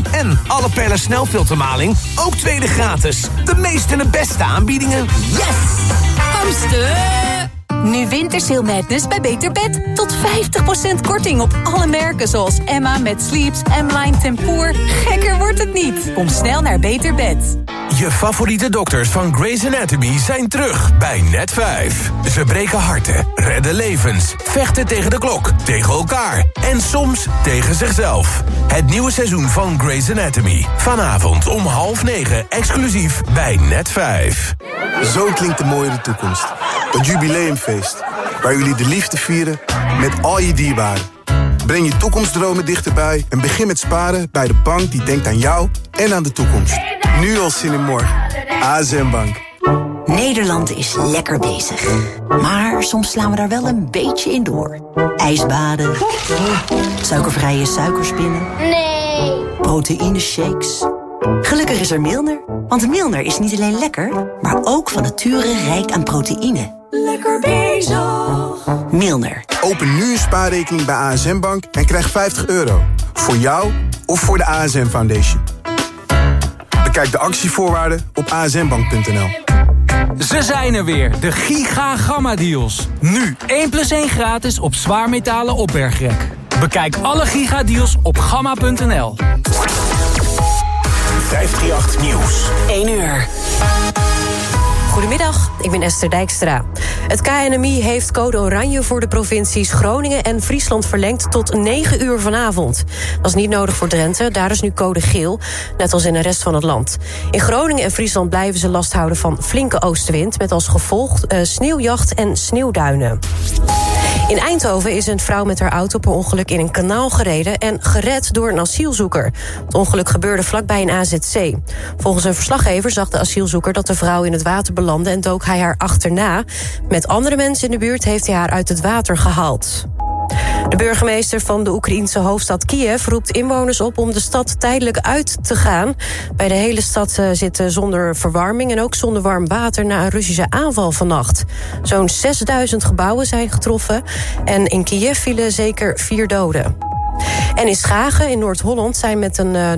En alle perlen snelfiltermaling, ook tweede gratis. De meeste en de beste aanbiedingen. Yes! Komste! Nu Wintersail Madness bij Beter Bed. Tot 50% korting op alle merken zoals Emma met Sleeps, M-Line Tempoor. Gekker wordt het niet. Kom snel naar Beter Bed. Je favoriete dokters van Grey's Anatomy zijn terug bij Net 5. Ze breken harten, redden levens, vechten tegen de klok, tegen elkaar en soms tegen zichzelf. Het nieuwe seizoen van Grey's Anatomy. Vanavond om half negen, exclusief bij Net 5. Zo klinkt de mooie toekomst. Het jubileumfeest. Waar jullie de liefde vieren met al je dierbaren. Breng je toekomstdromen dichterbij en begin met sparen bij de bank die denkt aan jou en aan de toekomst. Nu al zin in morgen. ASM Bank. Nederland is lekker bezig. Maar soms slaan we daar wel een beetje in door. Ijsbaden. Suikervrije suikerspinnen. Nee. Proteïne shakes. Gelukkig is er Milner. Want Milner is niet alleen lekker, maar ook van nature rijk aan proteïne. Lekker bezig. Milner. Open nu een spaarrekening bij ASM Bank en krijg 50 euro. Voor jou of voor de ASM Foundation. Bekijk de actievoorwaarden op asmbank.nl. Ze zijn er weer, de Giga Gamma Deals. Nu 1 plus 1 gratis op zwaarmetalen opbergrek. Bekijk alle Giga Deals op gamma.nl. 538 Nieuws. 1 uur. Goedemiddag, ik ben Esther Dijkstra. Het KNMI heeft code oranje voor de provincies Groningen en Friesland verlengd tot 9 uur vanavond. Dat is niet nodig voor Drenthe, daar is nu code geel, net als in de rest van het land. In Groningen en Friesland blijven ze last houden van flinke oostenwind, met als gevolg uh, sneeuwjacht en sneeuwduinen. In Eindhoven is een vrouw met haar auto per ongeluk in een kanaal gereden en gered door een asielzoeker. Het ongeluk gebeurde vlakbij een AZC. Volgens een verslaggever zag de asielzoeker dat de vrouw in het water belandde en dook hij haar achterna. Met andere mensen in de buurt heeft hij haar uit het water gehaald. De burgemeester van de Oekraïense hoofdstad Kiev roept inwoners op om de stad tijdelijk uit te gaan. Bij de hele stad zitten zonder verwarming en ook zonder warm water na een Russische aanval vannacht. Zo'n 6000 gebouwen zijn getroffen en in Kiev vielen zeker vier doden. En in Schagen in Noord-Holland zijn,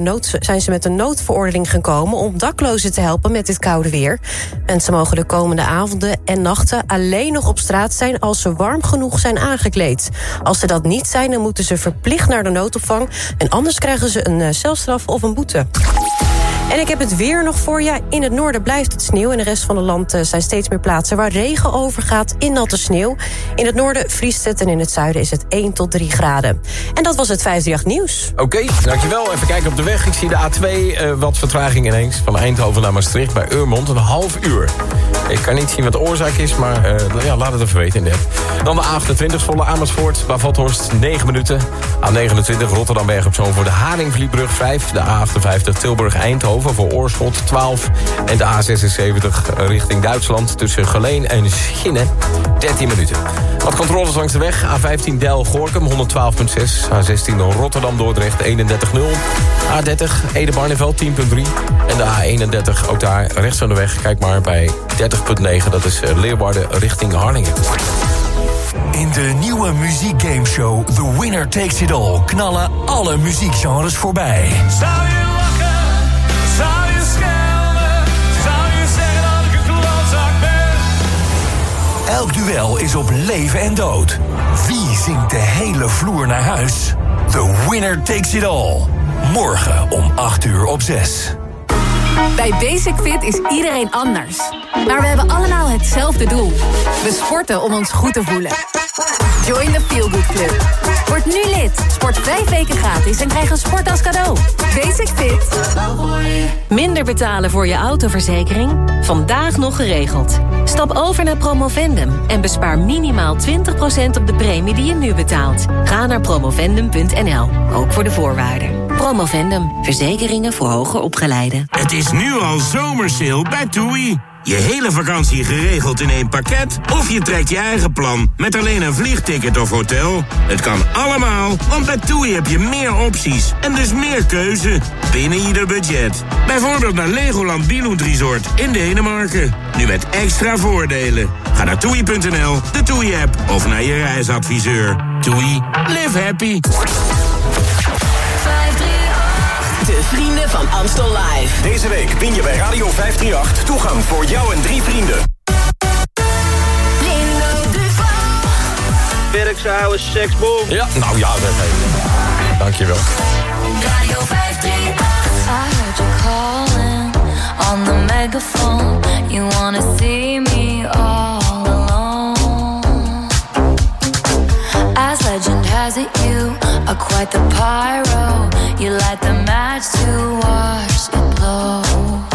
nood, zijn ze met een noodverordening gekomen om daklozen te helpen met dit koude weer. Mensen mogen de komende avonden en nachten alleen nog op straat zijn als ze warm genoeg zijn aangekleed. Als ze dat niet zijn, dan moeten ze verplicht naar de noodopvang en anders krijgen ze een uh, celstraf of een boete. En ik heb het weer nog voor je. In het noorden blijft het sneeuw. In de rest van het land zijn steeds meer plaatsen waar regen overgaat in natte sneeuw. In het noorden vriest het en in het zuiden is het 1 tot 3 graden. En dat was het 538 nieuws. Oké, dankjewel. Even kijken op de weg. Ik zie de A2, uh, wat vertraging ineens. Van Eindhoven naar Maastricht bij Urmond. Een half uur. Ik kan niet zien wat de oorzaak is, maar uh, ja, laat het even weten in de Dan de A28 volle Amersfoort, Bavathorst 9 minuten. A29 Rotterdam-Berg op Zoon voor de Haringvlietbrug 5. De A58 Tilburg-Eindhoven voor Oorschot 12. En de A76 richting Duitsland tussen Geleen en Schinnen 13 minuten. Wat controles langs de weg. A15 Del-Gorkum 112.6. A16 Rotterdam-Dordrecht 31.0. A30 Ede-Barneveld 10.3. En de A31 ook daar rechts van de weg. Kijk maar bij 30.9. Dat is Leeuwarden richting Harlingen. In de nieuwe muziekgameshow The Winner Takes It All... knallen alle muziekgenres voorbij. Elk duel is op leven en dood. Wie zingt de hele vloer naar huis? The Winner Takes It All. Morgen om 8 uur op 6. Bij Basic Fit is iedereen anders. Maar we hebben allemaal hetzelfde doel. We sporten om ons goed te voelen. Join the Feel Good Club. Word nu lid. Sport vijf weken gratis en krijg een sport als cadeau. Basic Fit. Minder betalen voor je autoverzekering? Vandaag nog geregeld. Stap over naar Promovendum en bespaar minimaal 20% op de premie die je nu betaalt. Ga naar promovendum.nl, ook voor de voorwaarden. Promovendum, verzekeringen voor hoger opgeleiden. Het is nu al zomersale bij TUI. Je hele vakantie geregeld in één pakket? Of je trekt je eigen plan met alleen een vliegticket of hotel? Het kan allemaal, want bij TUI heb je meer opties en dus meer keuze binnen ieder budget. Bijvoorbeeld naar Legoland Billund Resort in Denemarken. Nu met extra voordelen. Ga naar toei.nl, de TUI-app of naar je reisadviseur. TUI, live happy. De vrienden van Amstel Live. Deze week win je bij Radio 538 toegang voor jou en drie vrienden. Werkse oude seksboom. Ja, nou ja, dat heeft. Dankjewel. Radio 538. on the megaphone. You wanna see me all. legend has it you are quite the pyro. You light the match to watch it blow.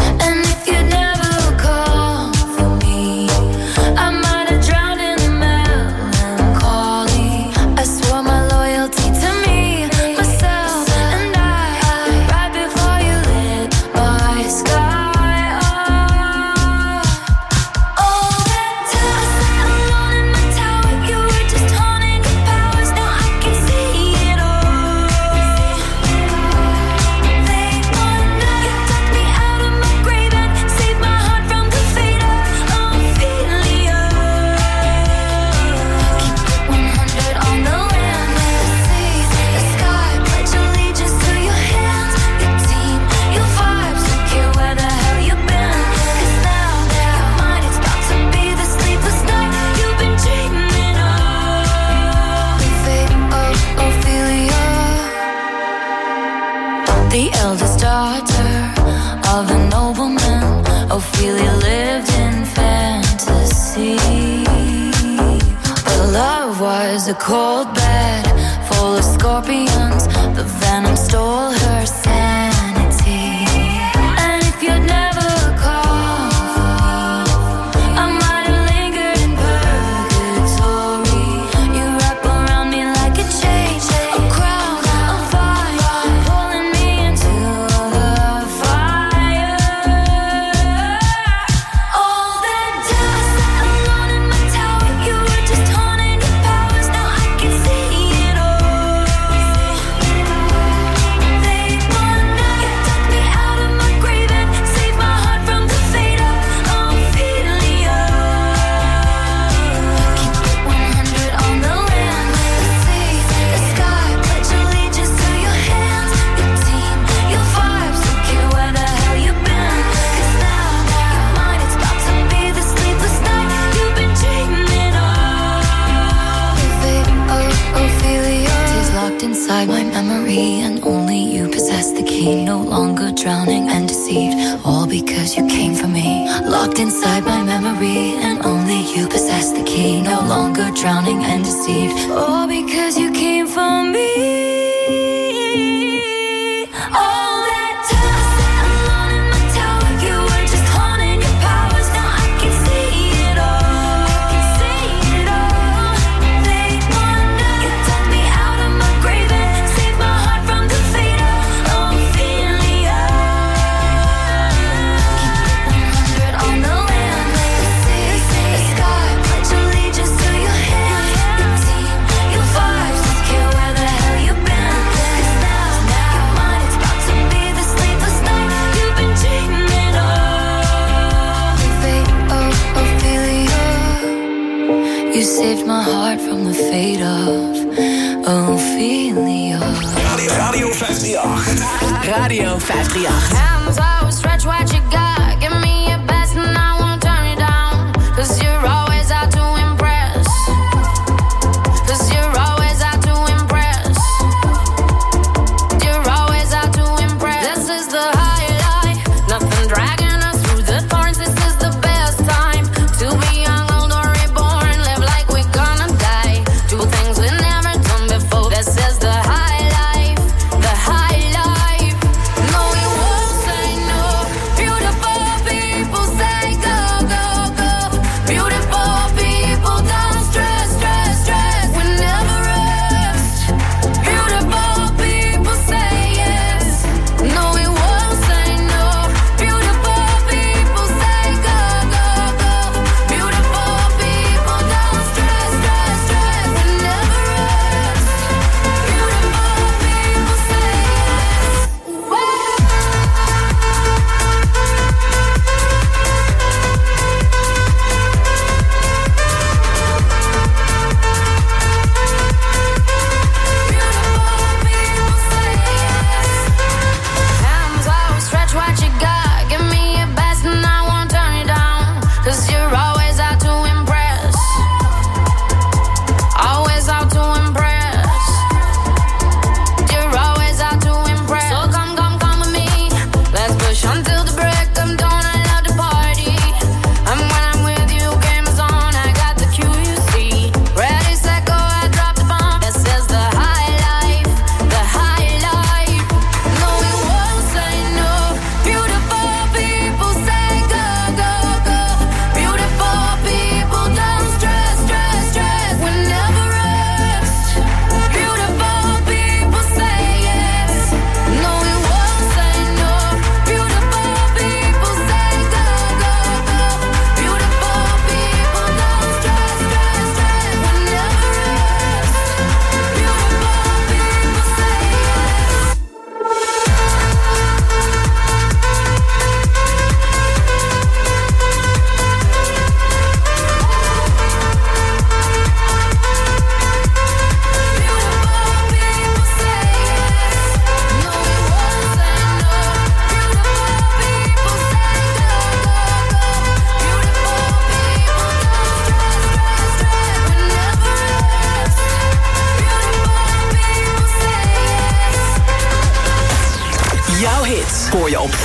drowning and deceived. All because. fade off. Oh, Ophelia. Radio, Radio 538. Radio 538.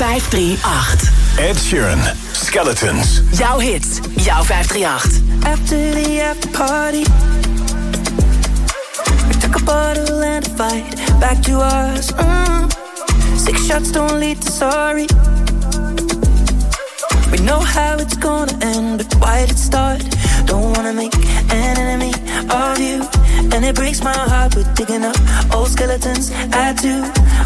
538. Ed Sheeran, Skeletons. Jouw hits, jouw 538. After the after party, we took a bottle and a fight back to us. Mm. Six shots don't lead to sorry. We know how it's gonna end, but why did it start? Don't wanna make an enemy of you. And it breaks my heart we're digging up old skeletons. I do.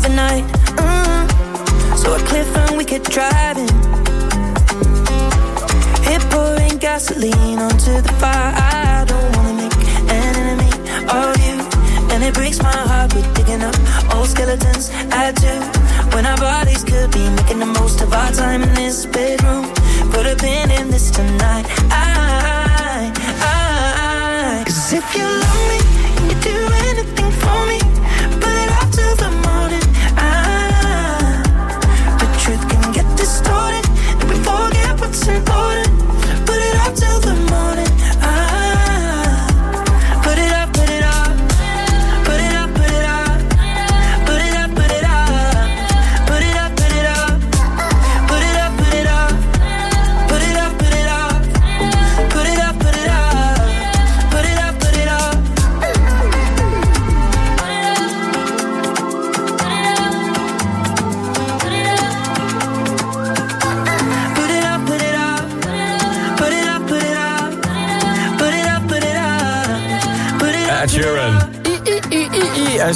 of the night. Mm. So a cliff and we kept driving. Hit pouring gasoline onto the fire. I don't wanna make an enemy of you. And it breaks my heart we're digging up old skeletons. I do. When our bodies could be making the most of our time in this bedroom. Put a pin in this tonight. I, I, cause if you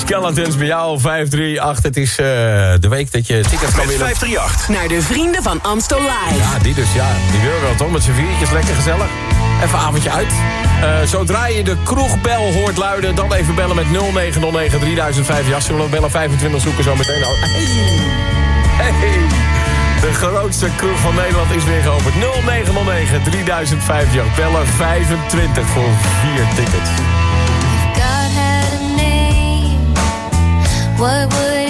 Skeletons bij jou 538. Het is eh, de week dat je tickets kan winnen. 538. Naar de vrienden van Amstel Live. Ja, die dus, ja. Die wil wel toch, met z'n viertjes, lekker gezellig. Even een avondje uit. Eh, zodra je de kroegbel hoort luiden, dan even bellen met 0909 3005. Ja, zullen we bellen 25 zoeken zo meteen al. Hey. Hey. De grootste kroeg van Nederland is weer geopend. 0909 3005. Ja, bellen 25 voor vier tickets. What would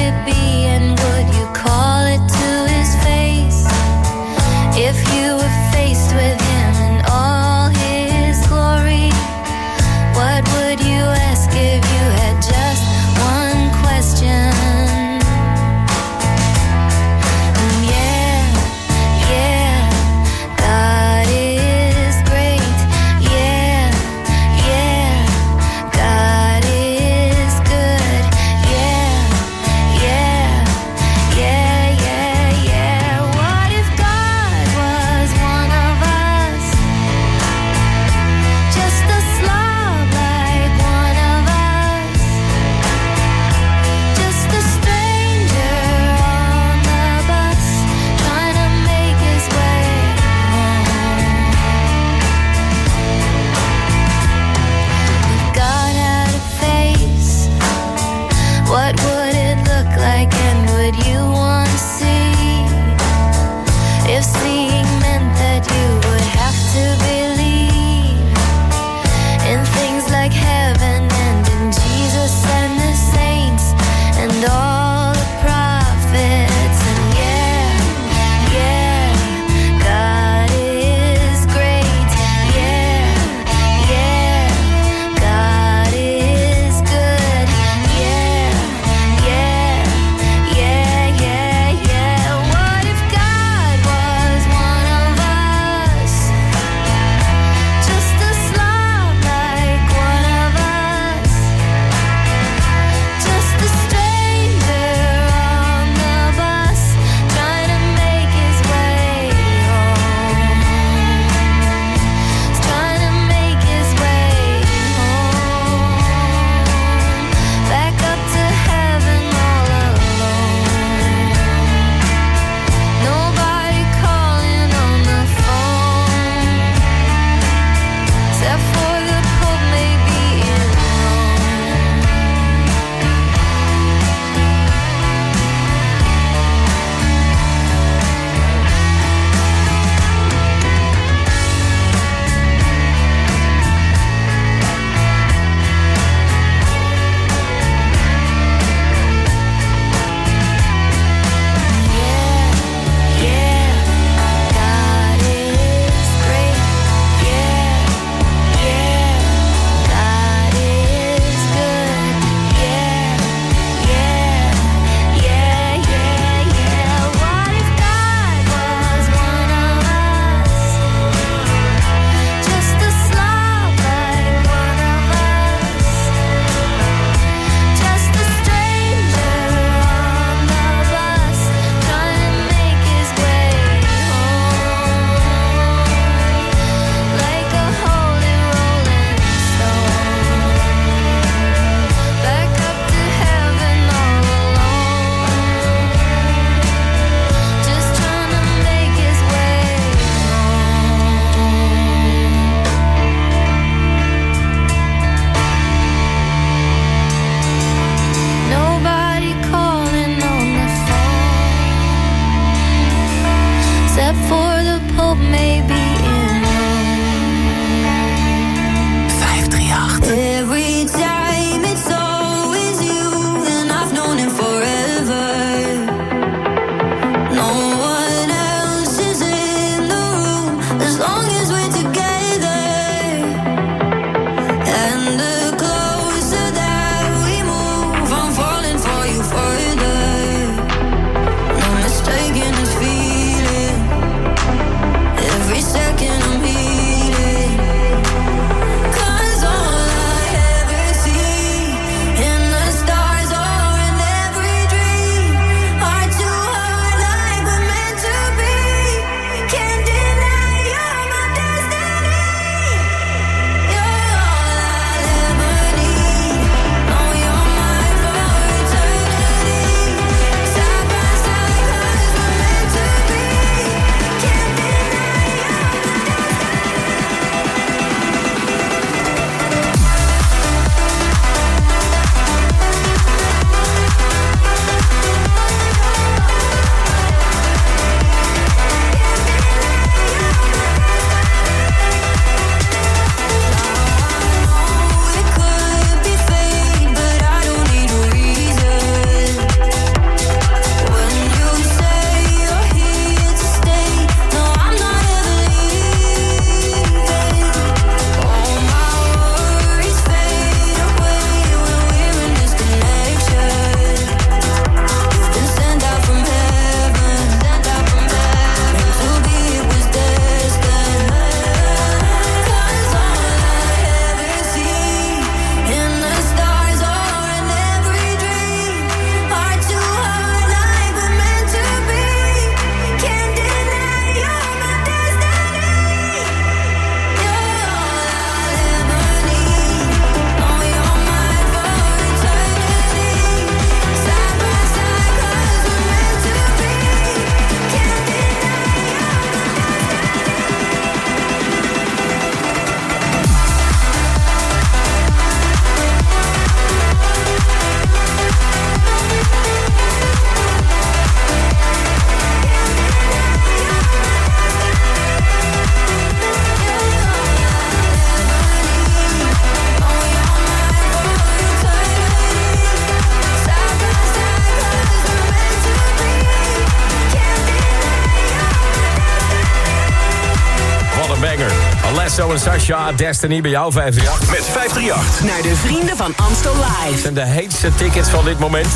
Tiesto en Sasha, Destiny bij jou 538. Met 538. Naar de vrienden van Amstel Live. zijn de heetste tickets van dit moment.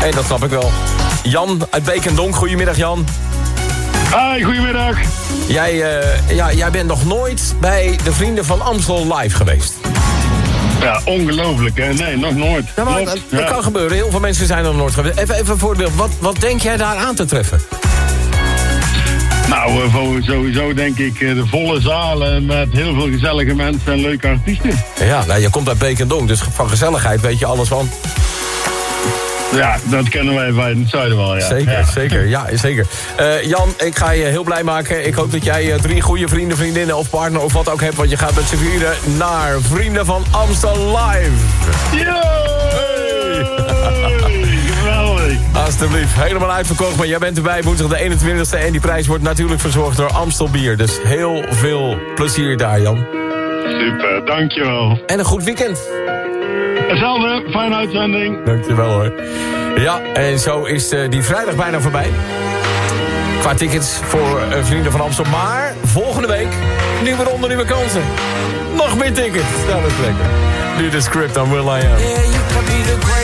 Hé, dat snap ik wel. Jan uit Beek en Donk, goedemiddag Jan. Hi, goedemiddag. Jij, eh, ja, jij bent nog nooit bij de Vrienden van Amstel live geweest. Ja, ongelooflijk hè. Nee, nog nooit. Ja, maar dat, dat ja. kan gebeuren. Heel veel mensen zijn er nog nooit geweest. Even, even een voorbeeld. Wat, wat denk jij daar aan te treffen? Nou, eh, voor- sowieso denk ik eh, de volle zalen met heel veel gezellige mensen en leuke artiesten. Ja, nou, je komt uit Beek en Donk, dus van gezelligheid weet je alles van. Ja, dat kennen wij bij het zuiden wel, ja. Zeker, Ja. zeker. Ja, zeker. Eh, Jan, ik ga je heel blij maken. Ik hoop dat jij eh, drie goede vrienden, vriendinnen of partner of wat ook hebt. Want je gaat met z'n vieren naar Vrienden van Amstel Live. Alsjeblieft, helemaal uitverkocht. Maar jij bent erbij woensdag de 21ste. En die prijs wordt natuurlijk verzorgd door Amstel Bier. Dus heel veel plezier daar, Jan. Super, dankjewel. En een goed weekend. Hetzelfde, fijne uitzending. Dankjewel hoor. Ja, en zo is eh, die vrijdag bijna voorbij. Qua tickets voor eh, Vrienden van Amstel. Maar volgende week, nieuwe ronde, nieuwe kansen. Nog meer tickets. Nou, dat is lekker. Nu de script aan Will I Am. Yeah, you can be the greatest, you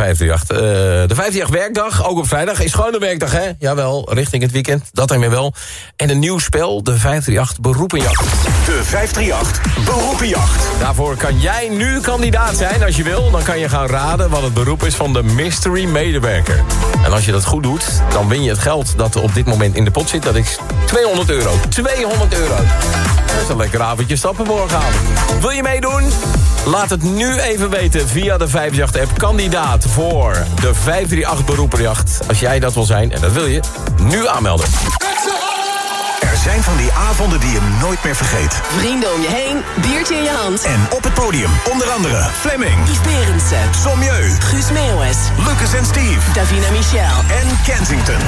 538. Eh, de 538 werkdag, ook op vrijdag, is gewoon een werkdag, hè? Jawel, richting het weekend, dat dan weer wel. En een nieuw spel, de 538 Beroepenjacht. De 538 Beroepenjacht. Daarvoor kan jij nu kandidaat zijn als je wil. Dan kan je gaan raden wat het beroep is van de mystery medewerker. En als je dat goed doet, dan win je het geld dat op dit moment in de pot zit. Dat is 200 euro. 200 euro. Dat is een lekker avondje stappen morgenavond. Wil je meedoen? Laat het nu even weten via de 538-app. Kandidaat voor de 538 beroepenjacht. Als jij dat wil zijn, en dat wil je, nu aanmelden. Er zijn van die avonden die je nooit meer vergeet. Vrienden om je heen, biertje in je hand. En op het podium onder andere Fleming, Yves Berendsen, Sommieu, Guus Meeuwis, Lucas en Steve Davina Michel. en Kensington.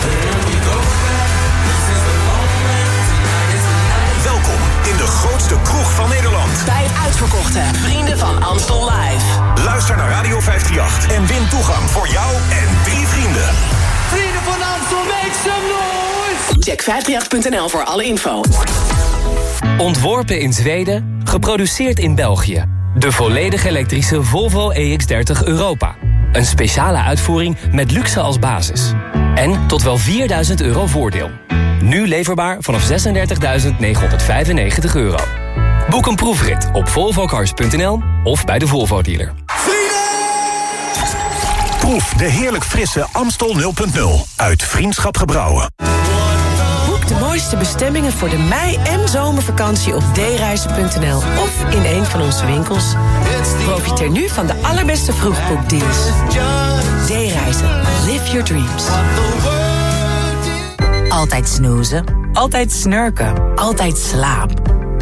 Welkom in de grootste kroeg van Nederland. Bij het uitverkochte Vrienden van Amstel Live. Luister naar Radio 538 en win toegang voor jou en drie vrienden. Vrienden van Amstel, make some noise! Check 538.nl voor alle info. Ontworpen in Zweden, geproduceerd in België. De volledig elektrische Volvo EX30 Europa. Een speciale uitvoering met luxe als basis. En tot wel 4000 euro voordeel. Nu leverbaar vanaf 36.995 euro. Boek een proefrit op volvocars.nl of bij de Volvo dealer. Proef de heerlijk frisse Amstel 0.0 uit Vriendschap Gebrouwen. Boek de mooiste bestemmingen voor de mei- en zomervakantie op dereizen.nl of in een van onze winkels. Profiteer nu van de allerbeste vroegboekdeals. D-reizen. Live your dreams. Altijd snoezen, altijd snurken, altijd slaap,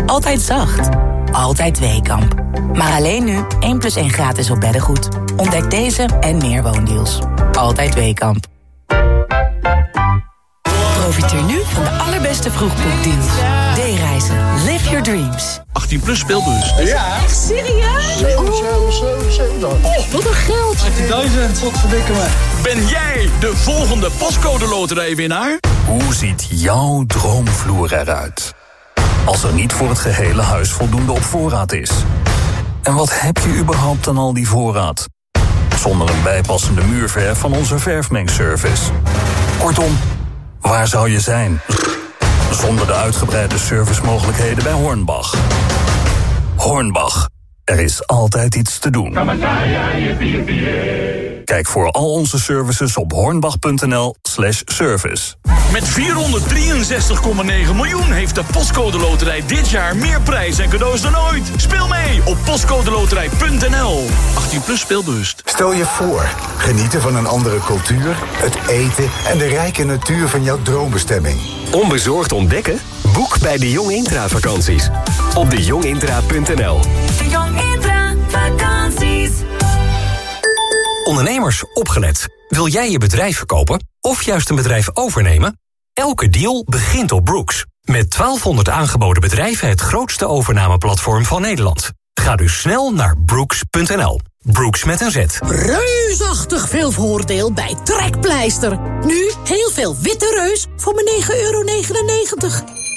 altijd zacht, altijd Weekamp. Maar alleen nu 1 plus 1 gratis op beddengoed. Ontdek deze en meer woondeals. Altijd Weekamp. Profiteer nu van de allerbeste vroegboekdeals. D-reizen. Live your dreams. 18 plus speelbus. Ja. Echt serieus? Oh, wat een geld. 18.000. Wat verdikken me. Ben jij de volgende postcode loterijwinnaar? Hoe ziet jouw droomvloer eruit? Als er niet voor het gehele huis voldoende op voorraad is. En wat heb je überhaupt aan al die voorraad? Zonder een bijpassende muurverf van onze verfmengservice. Kortom, waar zou je zijn? Zonder de uitgebreide servicemogelijkheden bij Hornbach. Hornbach, er is altijd iets te doen. Kijk voor al onze services op hornbach.nl slash service. Met 463,9 miljoen heeft de Postcode Loterij dit jaar meer prijs en cadeaus dan ooit. Speel mee op postcodeloterij.nl. 18 plus speelbewust. Stel je voor, genieten van een andere cultuur, het eten en de rijke natuur van jouw droombestemming. Onbezorgd ontdekken? Boek bij de Jong Intra vakanties. Op dejongintra.nl Ondernemers, opgelet. Wil jij je bedrijf verkopen of juist een bedrijf overnemen? Elke deal begint op Brooks. Met 1200 aangeboden bedrijven het grootste overnameplatform van Nederland. Ga dus snel naar brooks.nl. Brooks met een Z. Reusachtig veel voordeel bij Trekpleister. Nu heel veel witte reus voor maar 9,99 euro.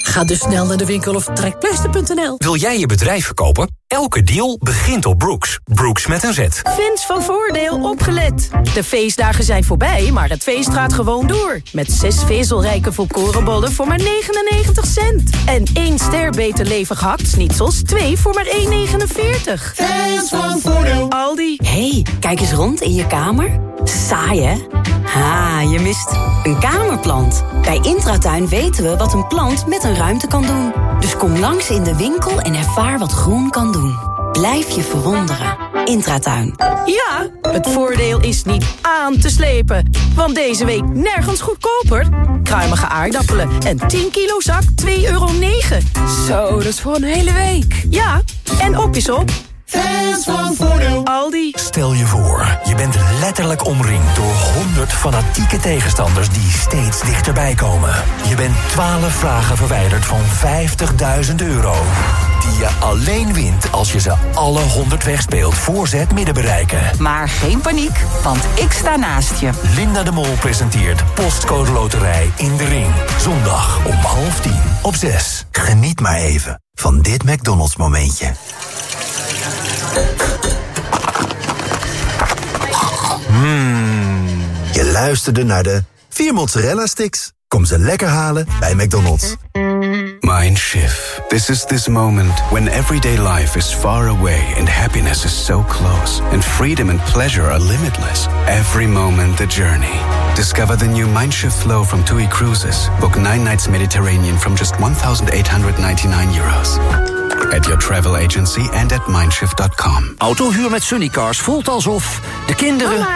Ga dus snel naar de winkel of trekpleister.nl. Wil jij je bedrijf verkopen? Elke deal begint op Brooks. Brooks met een Z. Fans van Voordeel opgelet. De feestdagen zijn voorbij, maar het feest gaat gewoon door. Met zes vezelrijke volkorenbollen voor maar 99 cent. En één ster beter levig hakt-snitsels, twee voor maar 1,49. Fans van Voordeel. Aldi. hey, kijk eens rond in je kamer. Saai, hè? Ha, je mist een kamerplant. Bij Intratuin weten we wat een plant met een ruimte kan doen. Dus kom langs in de winkel en ervaar wat groen kan doen. Blijf je verwonderen. Intratuin. Ja, het voordeel is niet aan te slepen. Want deze week nergens goedkoper. Kruimige aardappelen en 10 kilo zak 2,9 euro. Zo, dat is voor een hele week. Ja, en op op. Fans van Voordeel. Aldi. Stel je voor, je bent letterlijk omringd door 100 fanatieke tegenstanders die steeds dichterbij komen. Je bent 12 vragen verwijderd van 50.000 euro. Die je alleen wint als je ze alle 100 wegspeelt voor ze het midden bereiken. Maar geen paniek, want ik sta naast je. Linda de Mol presenteert Postcode Loterij in de Ring. Zondag om half tien op 6. Geniet maar even van dit McDonald's momentje. Luisterde naar de vier mozzarella sticks. Kom ze lekker halen bij McDonald's. Mindshift. This is this moment when everyday life is far away and happiness is so close, and freedom and pleasure are limitless. Every moment the journey. Discover the new Mindshift flow from TUI Cruises. Book nine nights Mediterranean from just 1,899 euros. At your travel agency and at mindshift.com. Autohuur met Sunnycars voelt alsof de kinderen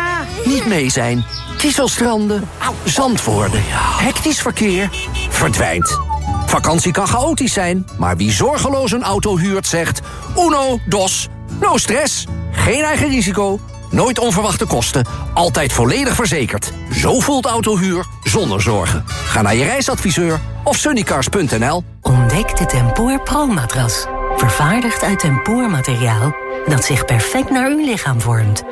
niet mee zijn. Kieselstranden, zand worden, hectisch verkeer, verdwijnt. Vakantie kan chaotisch zijn, maar wie zorgeloos een auto huurt zegt... Uno, dos, no stress, geen eigen risico, nooit onverwachte kosten... altijd volledig verzekerd. Zo voelt autohuur zonder zorgen. Ga naar je reisadviseur of sunnycars.nl. Ontdek de Tempoor Pro-matras. Vervaardigd uit tempoormateriaal dat zich perfect naar uw lichaam vormt.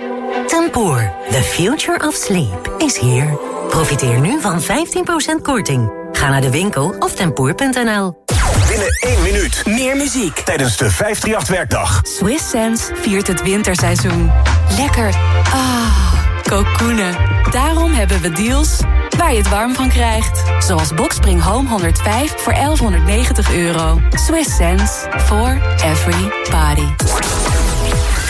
Tempoor, the future of sleep, is here. Profiteer nu van 15% korting. Ga naar de winkel of tempoor.nl. Binnen één minuut Meer muziek. tijdens de 538-werkdag. Swiss Sense viert het winterseizoen. Lekker. Ah, kokoenen. Daarom hebben we deals waar je het warm van krijgt. Zoals Boxspring Home 105 voor 1190 euro. Swiss Sense for every.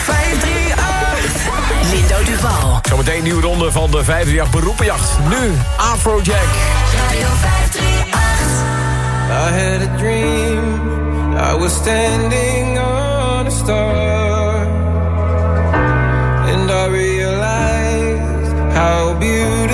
538. Lindo Duval. Zometeen een nieuwe ronde van de 538 beroepenjacht. Nu Afrojack. Radio 538. I had a dream. I was standing on a star. And I realized how beautiful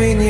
between you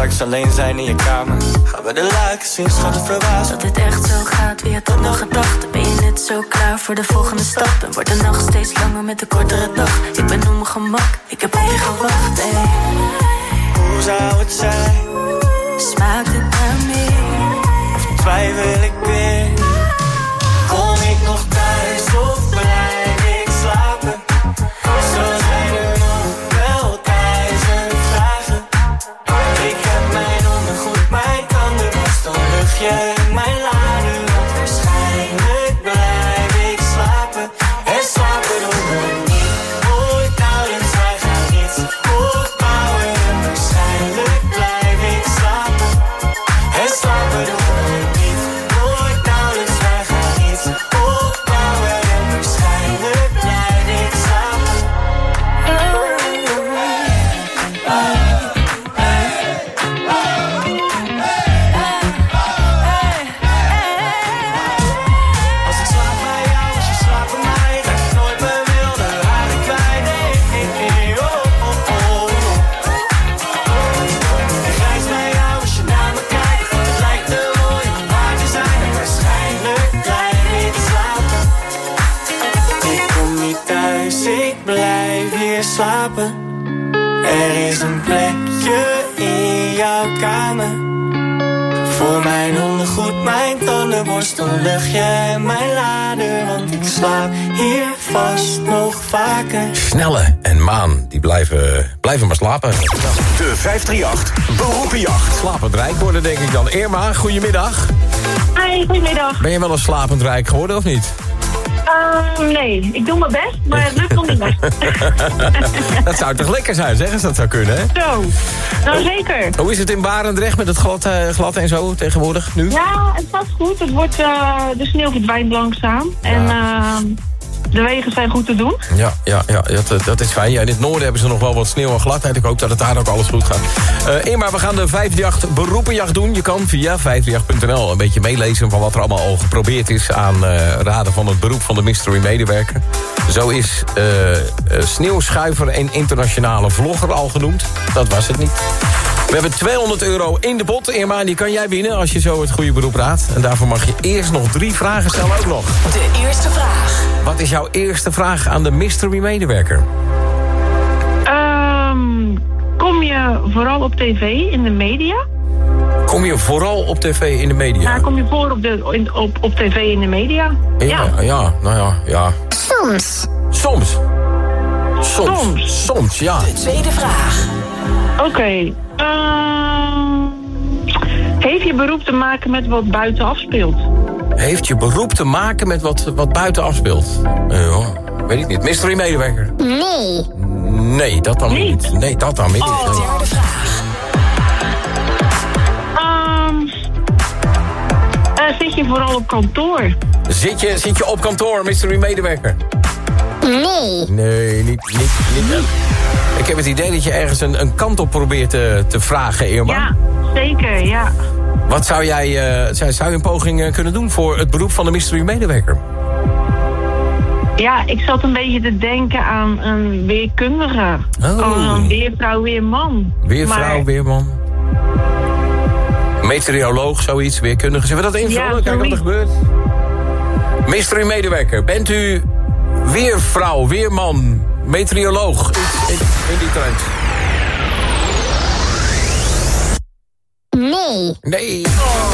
straks alleen zijn in je kamer, gaan we de luiken zien, schat het verbaasd. Dat dit echt zo gaat, wie had dat nog gedacht? Ben je net zo klaar voor de volgende stap? En wordt de nacht steeds langer met de kortere dag? Ik ben op mijn gemak, ik heb op je gewacht, ey. Hoe zou het zijn? Smaakt het naar meer? Of twijfel ik slapen. Er is een plekje in jouw kamer. Voor mijn ondergoed, mijn tandenborstel, luchtje en mijn lader. Want ik slaap hier vast nog vaker. Snelle en Maan, die blijven, blijven maar slapen. De 538 Beroepenjacht. Slapend rijk worden, denk ik dan. Irma, goedemiddag. Hi, goedemiddag. Ben je wel een slapend rijk geworden of niet? Ehm, nee, ik doe mijn best, maar het lukt nog niet best. dat zou toch lekker zijn, zeg als dat zou kunnen, hè? Zo, nou zeker. Hoe is het in Barendrecht met het glad, eh, glad en zo tegenwoordig nu? Ja, het gaat goed. Het wordt, eh, de sneeuw verdwijnt langzaam. En ehm, de wegen zijn goed te doen. Ja, ja, ja dat, dat is fijn. Ja, in het noorden hebben ze nog wel wat sneeuw en gladheid. Ik hoop dat het daar ook alles goed gaat. Eh Irma, we gaan de 538 beroepenjacht doen. Je kan via 538.nl een beetje meelezen... van wat er allemaal al geprobeerd is aan eh, raden van het beroep van de mystery medewerker. Zo is eh, eh, sneeuwschuiver en internationale vlogger al genoemd. Dat was het niet. We hebben 200 euro in de pot. Irma, en die kan jij winnen als je zo het goede beroep raadt. En daarvoor mag je eerst nog drie vragen stellen ook nog. De eerste vraag. Wat is jouw eerste vraag aan de mystery medewerker? Ehm, kom je vooral op tv, in de media? Kom je vooral op tv in de media? Ja, kom je voor op, de, in, op, op tv in de media? Ja, ja, nou ja, ja. Soms. Soms. Soms. Soms, ja. De tweede vraag. Oké. ehm, heeft je beroep te maken met wat buiten afspeelt? Heeft je beroep te maken met wat, wat buiten afspeelt? Ja, weet ik niet. Mystery medewerker? Nee. Nee, dat dan niet. Nee, dat dan niet. Oh. Derde vraag. Ehm, eh, zit je vooral op kantoor? Zit, je, zit je op kantoor, mystery medewerker? Nee. Nee, niet, niet, niet. Ik heb het idee dat je ergens een, een kant op probeert te, te vragen, Irma. Ja, zeker, ja. Wat zou jij, eh, zou, zou je een poging eh, kunnen doen voor het beroep van de mystery medewerker? Ja, ik zat een beetje te denken aan een weerkundige. Oh. een weervrouw, weerman. Weervrouw, Maar- weerman. Meteoroloog, zoiets, weerkundige. Zullen we dat invullen? Ja, Kijken wat er gebeurt. Mystery medewerker, bent u weervrouw, weerman, meteoroloog? Iets in, in die trend. Nee. Nee,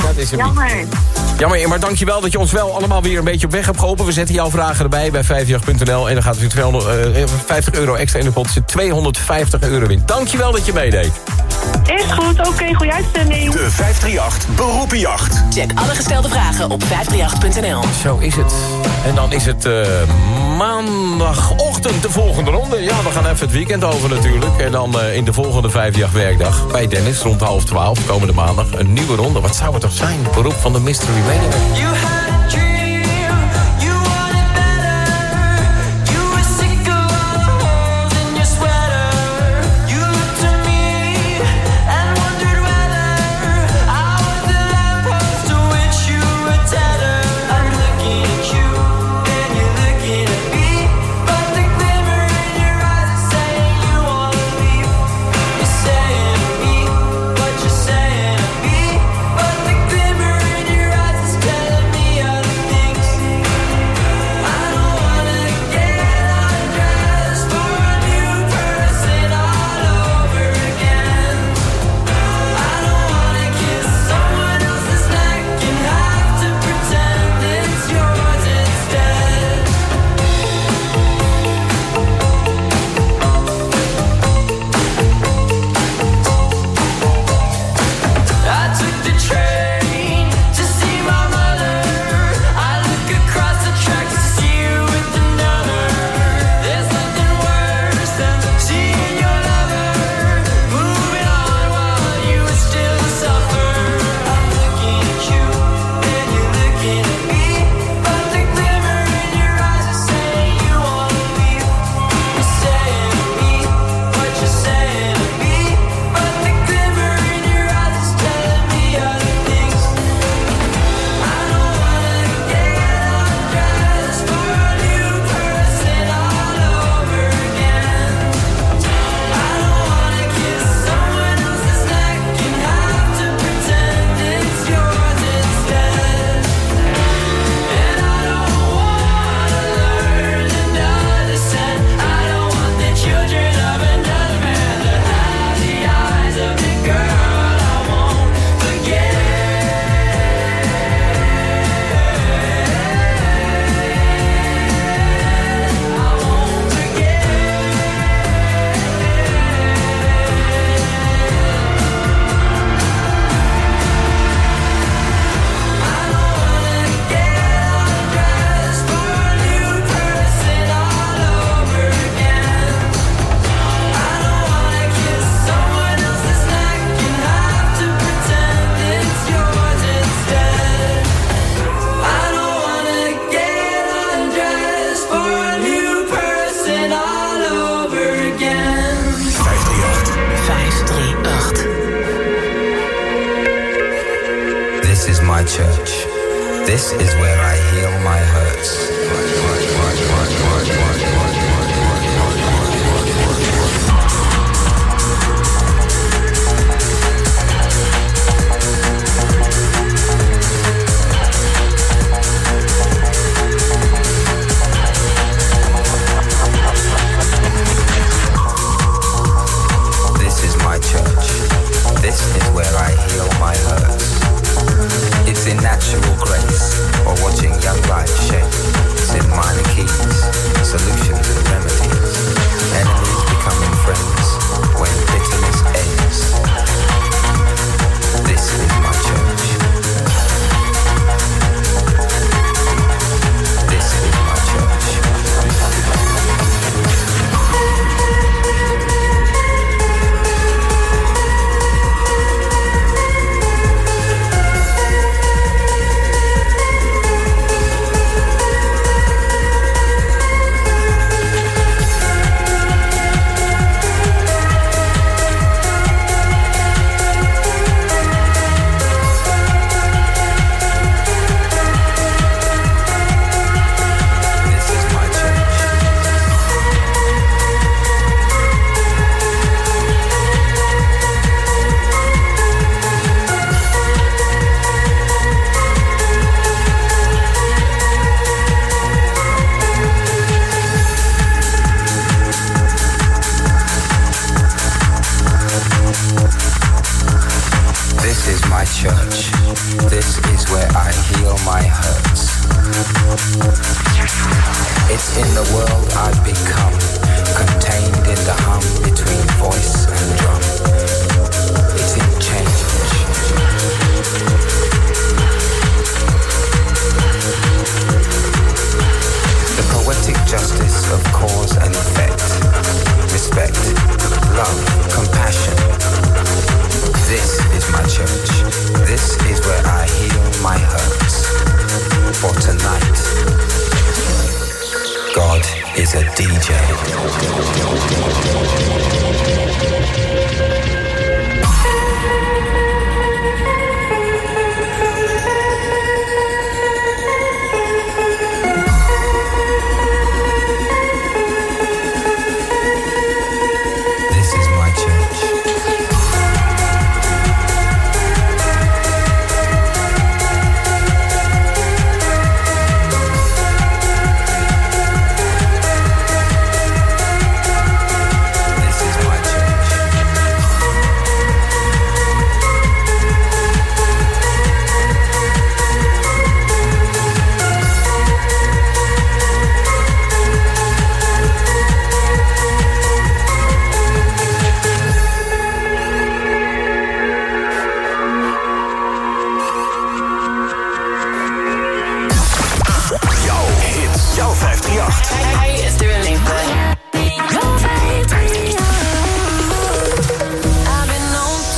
dat is hem niet. Jammer. Maar dankjewel dat je ons wel allemaal weer een beetje op weg hebt geholpen. We zetten jouw vragen erbij bij 5jacht.nl. En dan gaat er weer 200, eh, 50 euro extra in de pot. Er zit 250 euro in. Dankjewel dat je meedeed. Is goed, oké, goede uitzending. De 538 Beroepenjacht. Check alle gestelde vragen op 538.nl. Zo is het. En dan is het eh, maandagochtend de volgende ronde. Ja, we gaan even het weekend over natuurlijk. En dan eh, in de volgende 5 werkdag bij Dennis rond half 12 komende maandag een nieuwe ronde. Wat zou het toch zijn? Beroep van de mystery medewerker. 538.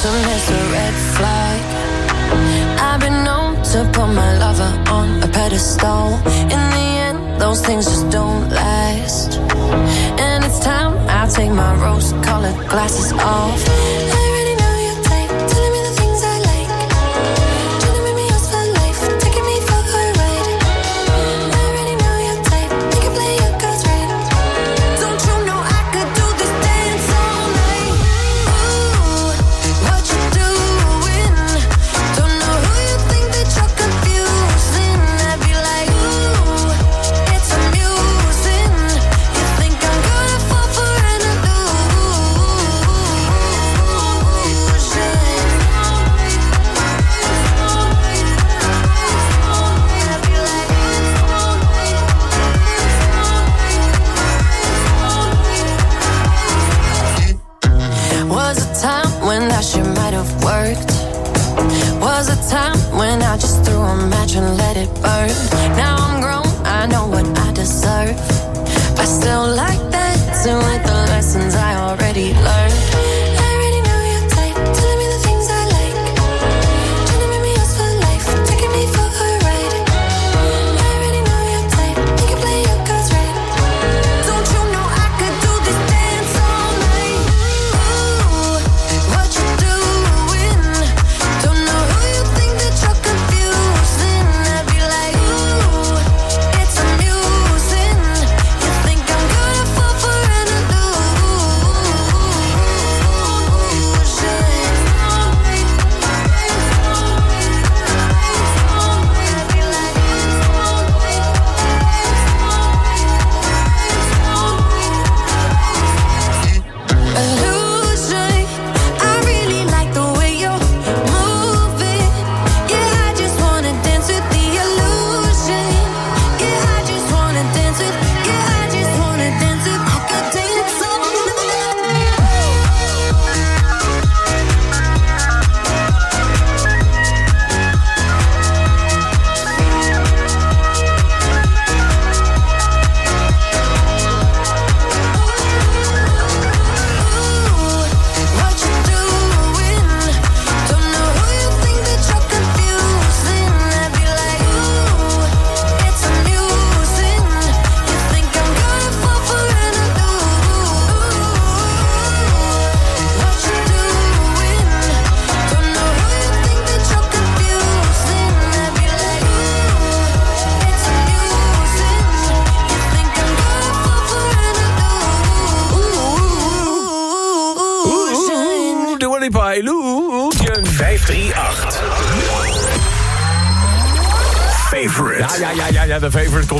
to miss a red flag. I've been known to put my lover on a pedestal. In the end, those things just don't last. And it's time I take my rose colored glasses off.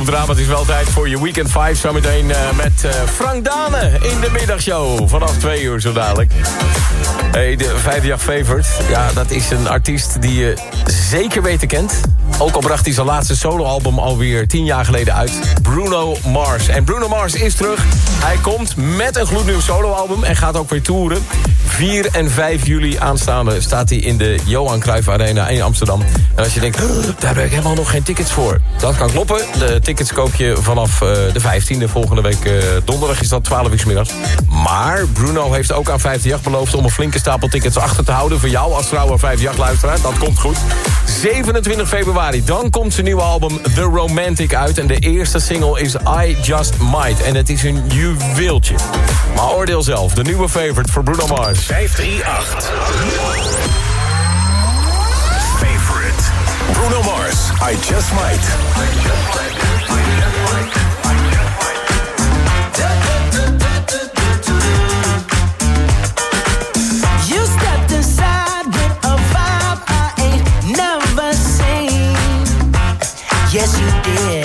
Het is wel tijd voor je Weekend 5. Zometeen eh, met eh, Frank Dane in de middagshow. Vanaf twee uur zo dadelijk. Hey, de vijfde jaar favorite. Ja, dat is een artiest die je zeker weten kent. Ook al bracht hij zijn laatste soloalbum alweer tien jaar geleden uit. Bruno Mars. En Bruno Mars is terug. Hij komt met een gloednieuw soloalbum en gaat ook weer toeren. 4 en 5 juli aanstaande staat hij in de Johan Cruijff Arena in Amsterdam. En als je denkt, "Huh, daar heb ik helemaal nog geen tickets voor. Dat kan kloppen. De tickets koop je vanaf eh, de 15e. Volgende week eh, donderdag is dat 12 uur middags. Maar Bruno heeft ook aan 538 beloofd om een flinke stapel tickets achter te houden. Voor jou als trouwe 538 luisteraar. Dat komt goed. 27 februari, dan komt zijn nieuwe album The Romantic uit. En de eerste single is I Just Might. En het is een juweeltje. Maar oordeel zelf, de nieuwe favorite voor Bruno Mars. 538. Bruno Mars. I just might. You stepped inside with a vibe I ain't never seen. Yes, you did.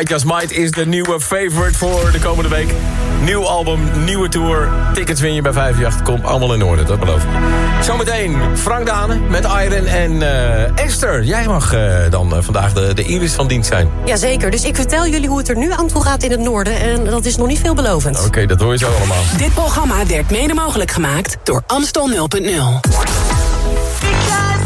I Just Might is de nieuwe favorite voor de komende week. Nieuw album, nieuwe tour. Tickets win je bij 58. Komt allemaal in orde, dat beloof ik. Zometeen Frank Dane met Iron en eh, Esther. Jij mag eh, dan eh, vandaag de, de Iris van dienst zijn. Jazeker, dus ik vertel jullie hoe het er nu aan toe gaat in het noorden. En dat is nog niet veelbelovend. Oké, dat hoor je zo allemaal. Dit programma werd mede mogelijk gemaakt door Amstel 0.0.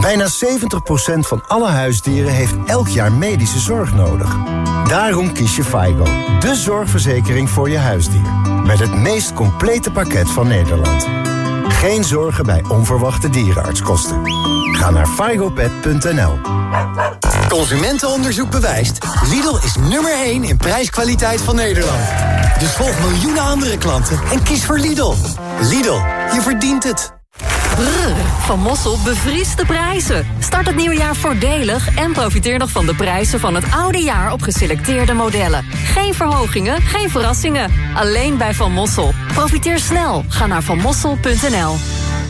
Bijna 70% van alle huisdieren heeft elk jaar medische zorg nodig. Daarom kies je FIGO, de zorgverzekering voor je huisdier. Met het meest complete pakket van Nederland. Geen zorgen bij onverwachte dierenartskosten. Ga naar figopet.nl. Consumentenonderzoek bewijst. Lidl is nummer 1 in prijskwaliteit van Nederland. Dus volg miljoenen andere klanten en kies voor Lidl. Lidl, je verdient het. Brrr, van Mossel bevriest de prijzen. Start het nieuwe jaar voordelig en profiteer nog van de prijzen van het oude jaar op geselecteerde modellen. Geen verhogingen, geen verrassingen. Alleen bij Van Mossel. Profiteer snel. Ga naar vanmossel.nl.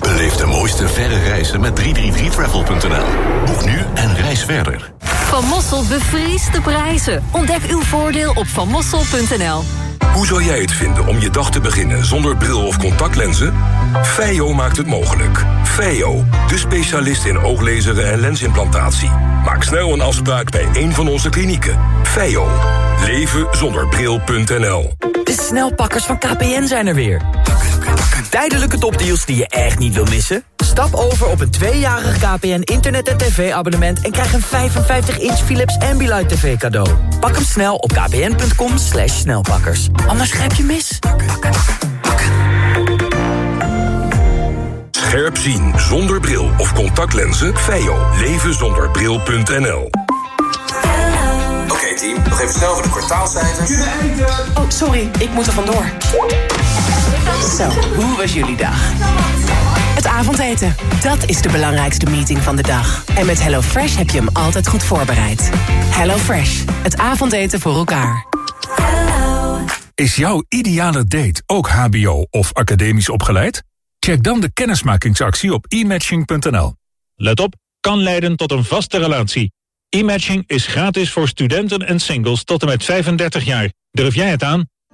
Beleef de mooiste verre reizen met 333travel.nl. Boek nu en reis verder. Van Mossel bevriest de prijzen. Ontdek uw voordeel op vanmossel.nl. Hoe zou jij het vinden om je dag te beginnen zonder bril of contactlenzen? Feio maakt het mogelijk. Feio, de specialist in ooglezeren en lensimplantatie. Maak snel een afspraak bij een van onze klinieken. Feio. Leven zonder bril.nl. De snelpakkers van KPN zijn er weer. Tijdelijke topdeals die je echt niet wil missen? Stap over op een tweejarig KPN internet- en tv-abonnement... en krijg een 55-inch Philips Ambilight TV cadeau. Pak hem snel op kpn.com slash snelpakkers. Anders grijp je mis. Scherp zien zonder bril of contactlenzen? Feio. Leven zonder bril.nl. Oké team, nog even snel voor de kwartaalcijfers. Oh, sorry, ik moet er vandoor. Zo, hoe was jullie dag? Het avondeten, dat is de belangrijkste meeting van de dag. En met HelloFresh heb je hem altijd goed voorbereid. HelloFresh, het avondeten voor elkaar. Is jouw ideale date ook hbo of academisch opgeleid? Check dan de kennismakingsactie op e-matching.nl. Let op, kan leiden tot een vaste relatie. E-matching is gratis voor studenten en singles tot en met 35 jaar. Durf jij het aan?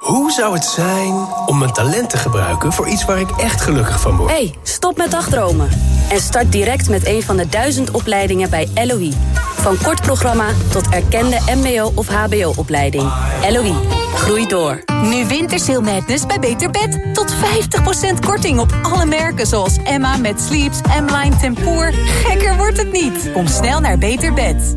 Hoe zou het zijn om mijn talent te gebruiken voor iets waar ik echt gelukkig van word? hey, stop met dagdromen. En start direct met een van de duizend opleidingen bij LOE. Van kort programma tot erkende mbo- of hbo-opleiding. LOE, groei door. Nu Wintersail Madness bij Beter Bed. Tot 50% korting op alle merken zoals Emma met Sleeps, M-Line Tempoor. Gekker wordt het niet. Kom snel naar Beter Bed.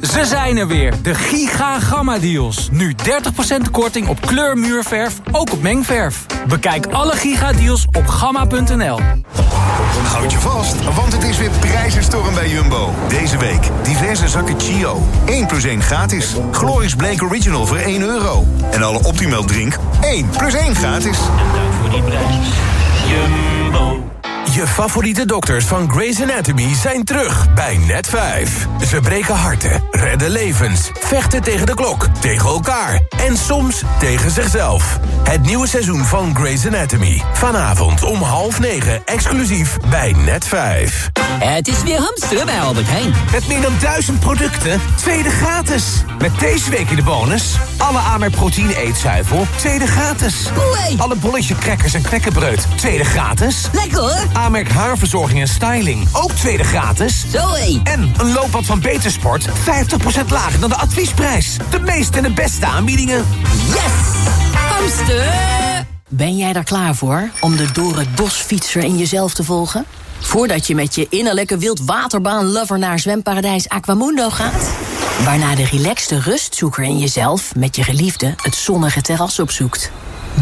Ze zijn er weer, de Giga Gamma Deals. Nu 30% korting op kleurmuurverf, ook op mengverf. Bekijk alle Giga Deals op gamma.nl. Houd je vast, want het is weer prijzenstorm bij Jumbo. Deze week diverse zakken Chio. 1 plus 1 gratis. Glorious Blake Original voor 1 euro. En alle Optimal drink 1 plus 1 gratis. Voor die prijs. Jumbo. Je favoriete dokters van Grey's Anatomy zijn terug bij Net 5. Ze breken harten, redden levens, vechten tegen de klok, tegen elkaar en soms tegen zichzelf. Het nieuwe seizoen van Grey's Anatomy. Vanavond om half negen exclusief bij Net 5. Het is weer hamsteren bij Albert Heijn. Met meer dan duizend producten, tweede gratis. Met deze week in de bonus... alle Amerk proteïne eetzuivel, tweede gratis. Alle bolletje crackers en knekkenbreud, tweede gratis. Lekker hoor. Amerk haarverzorging en styling, ook tweede gratis. Zoé. En een loopband van Betersport, 50% lager dan de adviesprijs. De meeste en de beste aanbiedingen. Yes! Hamster! Ben jij er klaar voor om de door het bos fietser in jezelf te volgen? Voordat je met je innerlijke wildwaterbaan-lover naar zwemparadijs Aquamundo gaat? Waarna de relaxte rustzoeker in jezelf met je geliefde het zonnige terras opzoekt.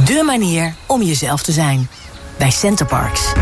De manier om jezelf te zijn. Bij Centerparks.